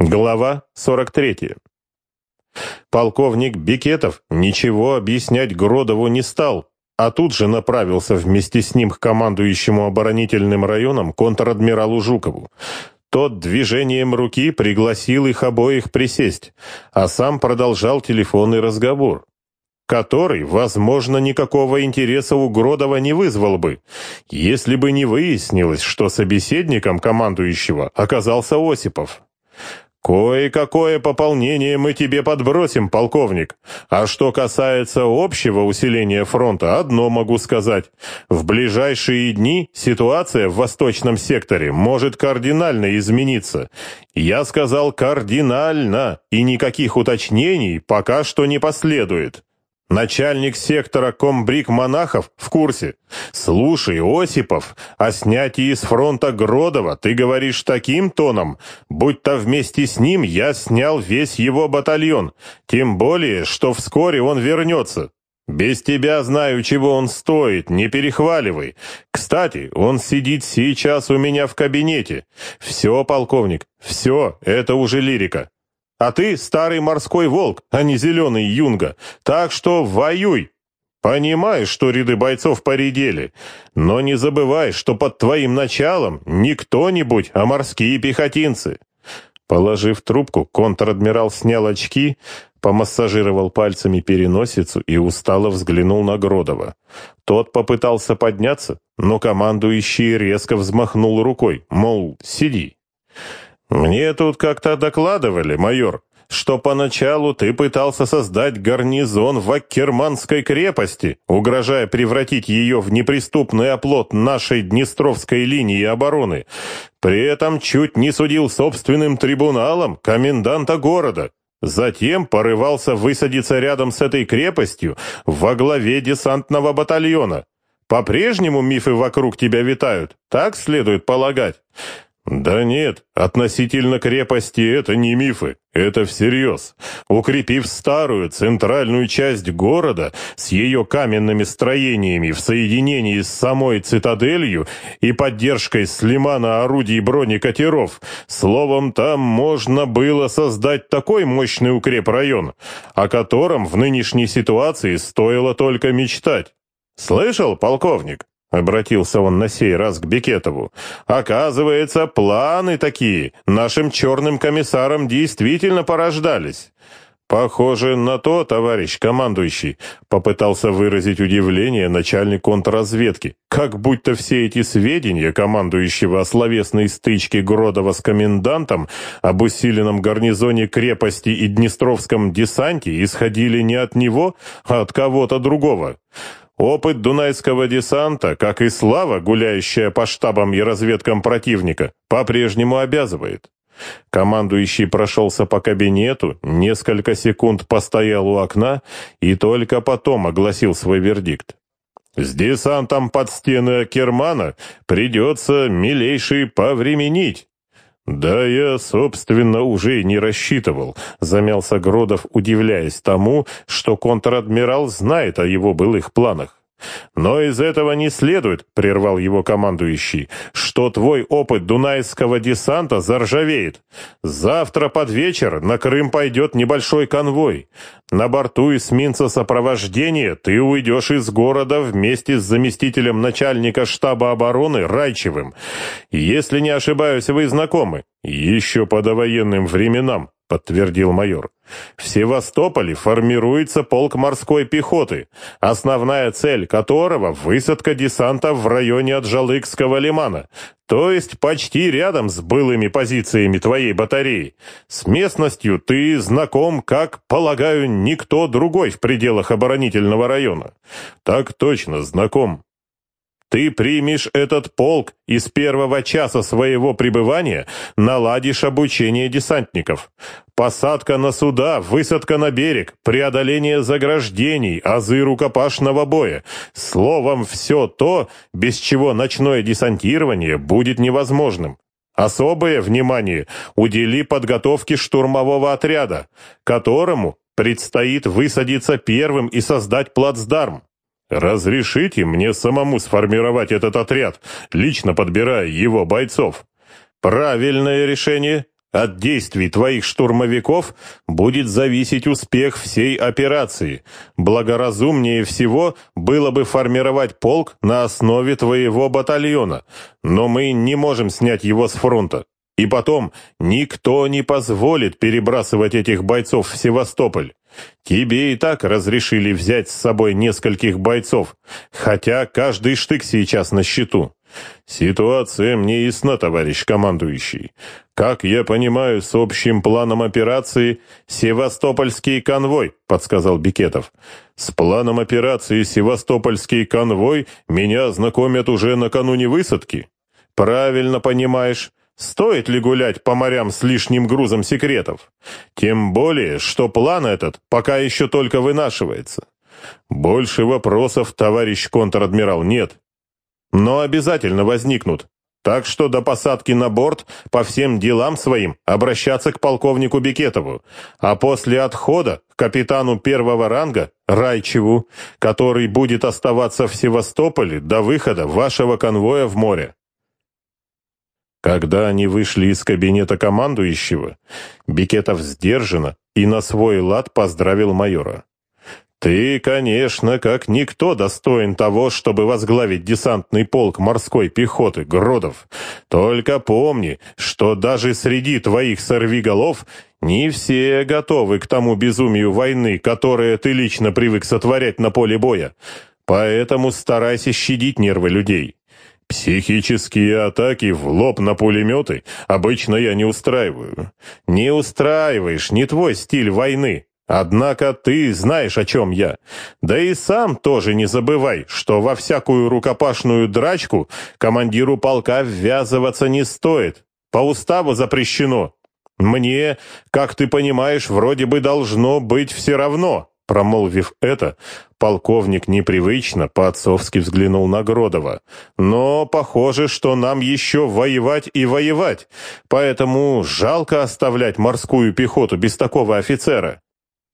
Глава 43. Полковник Бекетов ничего объяснять Гродову не стал, а тут же направился вместе с ним к командующему оборонительным районом контр-адмиралу Жукову. Тот движением руки пригласил их обоих присесть, а сам продолжал телефонный разговор, который, возможно, никакого интереса у Гродова не вызвал бы, если бы не выяснилось, что собеседником командующего оказался Осипов. «Кое-какое пополнение мы тебе подбросим, полковник. А что касается общего усиления фронта, одно могу сказать. В ближайшие дни ситуация в восточном секторе может кардинально измениться. Я сказал кардинально, и никаких уточнений пока что не последует». Начальник сектора комбриг монахов в курсе. Слушай, Осипов, о снятии с фронта Гродова ты говоришь таким тоном, будто вместе с ним я снял весь его батальон, тем более, что вскоре он вернется. Без тебя знаю, чего он стоит, не перехваливай. Кстати, он сидит сейчас у меня в кабинете. Все, полковник, все, это уже лирика. А ты старый морской волк, а не зеленый юнга. Так что воюй. Понимаешь, что ряды бойцов поредели, но не забывай, что под твоим началом не кто-нибудь, а морские пехотинцы. Положив трубку, контр-адмирал снял очки, помассажировал пальцами переносицу и устало взглянул на Гродова. Тот попытался подняться, но командующий резко взмахнул рукой, мол, сиди. «Мне тут как-то докладывали, майор, что поначалу ты пытался создать гарнизон в Аккерманской крепости, угрожая превратить ее в неприступный оплот нашей Днестровской линии обороны. При этом чуть не судил собственным трибуналом коменданта города». Затем порывался высадиться рядом с этой крепостью во главе десантного батальона. По-прежнему мифы вокруг тебя витают, так следует полагать. Да нет, относительно крепости это не мифы, это всерьез. Укрепив старую центральную часть города с ее каменными строениями в соединении с самой цитаделью и поддержкой с лимана орудий бронекатеров, словом, там можно было создать такой мощный укрепрайон, о котором в нынешней ситуации стоило только мечтать. Слышал, полковник? Обратился он на сей раз к Бекетову. «Оказывается, планы такие нашим черным комиссарам действительно порождались». «Похоже на то, товарищ командующий», — попытался выразить удивление начальник контрразведки, как будто все эти сведения командующего о словесной стычке Гродова с комендантом об усиленном гарнизоне крепости и Днестровском десанте исходили не от него, а от кого-то другого. Опыт дунайского десанта, как и слава, гуляющая по штабам и разведкам противника, по-прежнему обязывает. Командующий прошелся по кабинету, несколько секунд постоял у окна и только потом огласил свой вердикт. «С десантом под стены Кермана придется, милейший, повременить. «Да я, собственно, уже и не рассчитывал», — замялся Гродов, удивляясь тому, что контр-адмирал знает о его былых планах. «Но из этого не следует», — прервал его командующий, «что твой опыт дунайского десанта заржавеет. Завтра под вечер на Крым пойдет небольшой конвой. На борту эсминца сопровождения ты уйдешь из города вместе с заместителем начальника штаба обороны Райчевым. Если не ошибаюсь, вы знакомы. Еще по довоенным временам подтвердил майор. В Севастополе формируется полк морской пехоты, основная цель которого – высадка десанта в районе Аджалыкского лимана, то есть почти рядом с былыми позициями твоей батареи. С местностью ты знаком, как, полагаю, никто другой в пределах оборонительного района. Так точно, знаком. Ты примешь этот полк и с первого часа своего пребывания наладишь обучение десантников. Посадка на суда, высадка на берег, преодоление заграждений, азы рукопашного боя. Словом, все то, без чего ночное десантирование будет невозможным. Особое внимание удели подготовке штурмового отряда, которому предстоит высадиться первым и создать плацдарм. «Разрешите мне самому сформировать этот отряд, лично подбирая его бойцов?» «Правильное решение», От действий твоих штурмовиков будет зависеть успех всей операции. Благоразумнее всего было бы формировать полк на основе твоего батальона, но мы не можем снять его с фронта. И потом, никто не позволит перебрасывать этих бойцов в Севастополь. Тебе и так разрешили взять с собой нескольких бойцов, хотя каждый штык сейчас на счету. Ситуация мне ясна, товарищ командующий. Как я понимаю, с общим планом операции «Севастопольский конвой», подсказал Бикетов. С планом операции «Севастопольский конвой» меня знакомят уже накануне высадки. Правильно понимаешь. Стоит ли гулять по морям с лишним грузом секретов? Тем более, что план этот пока еще только вынашивается. Больше вопросов, товарищ контр-адмирал, нет. Но обязательно возникнут. Так что до посадки на борт по всем делам своим обращаться к полковнику Бекетову, а после отхода к капитану первого ранга Райчеву, который будет оставаться в Севастополе до выхода вашего конвоя в море. Когда они вышли из кабинета командующего, Бикетов сдержанно и на свой лад поздравил майора. «Ты, конечно, как никто достоин того, чтобы возглавить десантный полк морской пехоты, Гродов. Только помни, что даже среди твоих сорвиголов не все готовы к тому безумию войны, которое ты лично привык сотворять на поле боя. Поэтому старайся щадить нервы людей». Психические атаки в лоб на пулеметы обычно я не устраиваю. Не устраиваешь, не твой стиль войны. Однако ты знаешь, о чем я. Да и сам тоже не забывай, что во всякую рукопашную драчку командиру полка ввязываться не стоит. По уставу запрещено. Мне, как ты понимаешь, вроде бы должно быть все равно. Промолвив это, полковник непривычно по-отцовски взглянул на Гродова. «Но похоже, что нам еще воевать и воевать, поэтому жалко оставлять морскую пехоту без такого офицера».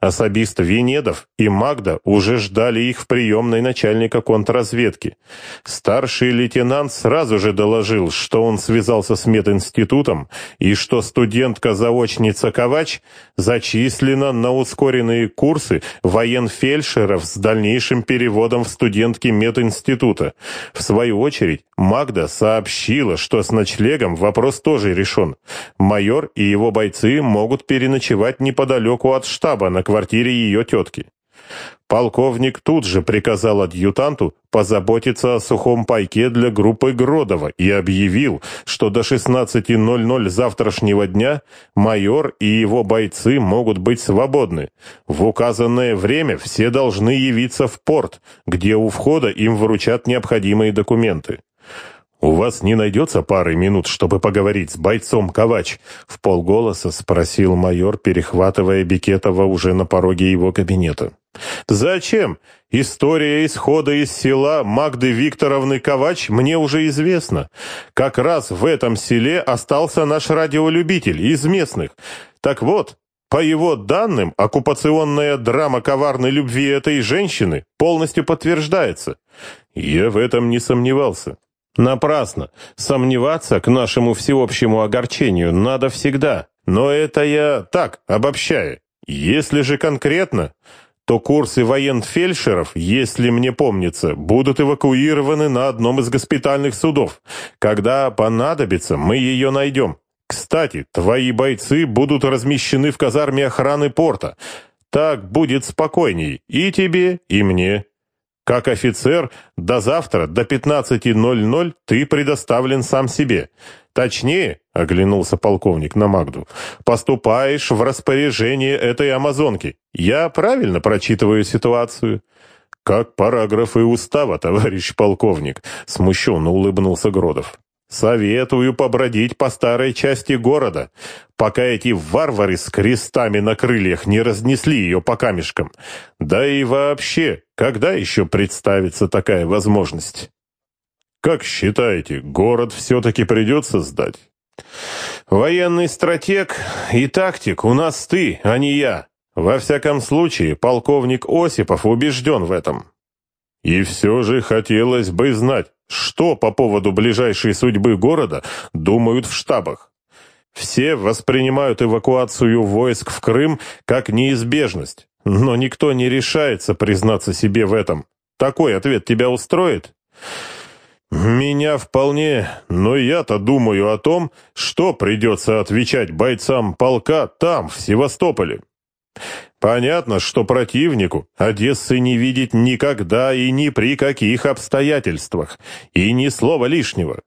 Особист Венедов и Магда уже ждали их в приемной начальника контрразведки. Старший лейтенант сразу же доложил, что он связался с мединститутом и что студентка-заочница Ковач зачислена на ускоренные курсы военфельдшеров с дальнейшим переводом в студентки мединститута. В свою очередь, Магда сообщила, что с ночлегом вопрос тоже решен. Майор и его бойцы могут переночевать неподалеку от штаба на квартире ее тетки. Полковник тут же приказал адъютанту позаботиться о сухом пайке для группы Гродова и объявил, что до 16.00 завтрашнего дня майор и его бойцы могут быть свободны. В указанное время все должны явиться в порт, где у входа им вручат необходимые документы. «У вас не найдется пары минут, чтобы поговорить с бойцом Ковач?» — в полголоса спросил майор, перехватывая Бекетова уже на пороге его кабинета. «Зачем? История исхода из села Магды Викторовны Ковач мне уже известна. Как раз в этом селе остался наш радиолюбитель из местных. Так вот, по его данным, оккупационная драма коварной любви этой женщины полностью подтверждается. Я в этом не сомневался». Напрасно. Сомневаться к нашему всеобщему огорчению надо всегда. Но это я так, обобщаю. Если же конкретно, то курсы военфельдшеров, если мне помнится, будут эвакуированы на одном из госпитальных судов. Когда понадобится, мы ее найдем. Кстати, твои бойцы будут размещены в казарме охраны порта. Так будет спокойней и тебе, и мне. Как офицер, до завтра, до 15.00 ты предоставлен сам себе. Точнее, — оглянулся полковник на Магду, — поступаешь в распоряжение этой амазонки. Я правильно прочитываю ситуацию?» «Как параграфы устава, товарищ полковник», — смущенно улыбнулся Гродов. Советую побродить по старой части города, пока эти варвары с крестами на крыльях не разнесли ее по камешкам. Да и вообще, когда еще представится такая возможность? Как считаете, город все-таки придется сдать? Военный стратег и тактик у нас ты, а не я. Во всяком случае, полковник Осипов убежден в этом. И все же хотелось бы знать, что по поводу ближайшей судьбы города думают в штабах? Все воспринимают эвакуацию войск в Крым как неизбежность, но никто не решается признаться себе в этом. Такой ответ тебя устроит? Меня вполне, но я-то думаю о том, что придется отвечать бойцам полка там, в Севастополе. Понятно, что противнику Одессы не видеть никогда и ни при каких обстоятельствах, и ни слова лишнего.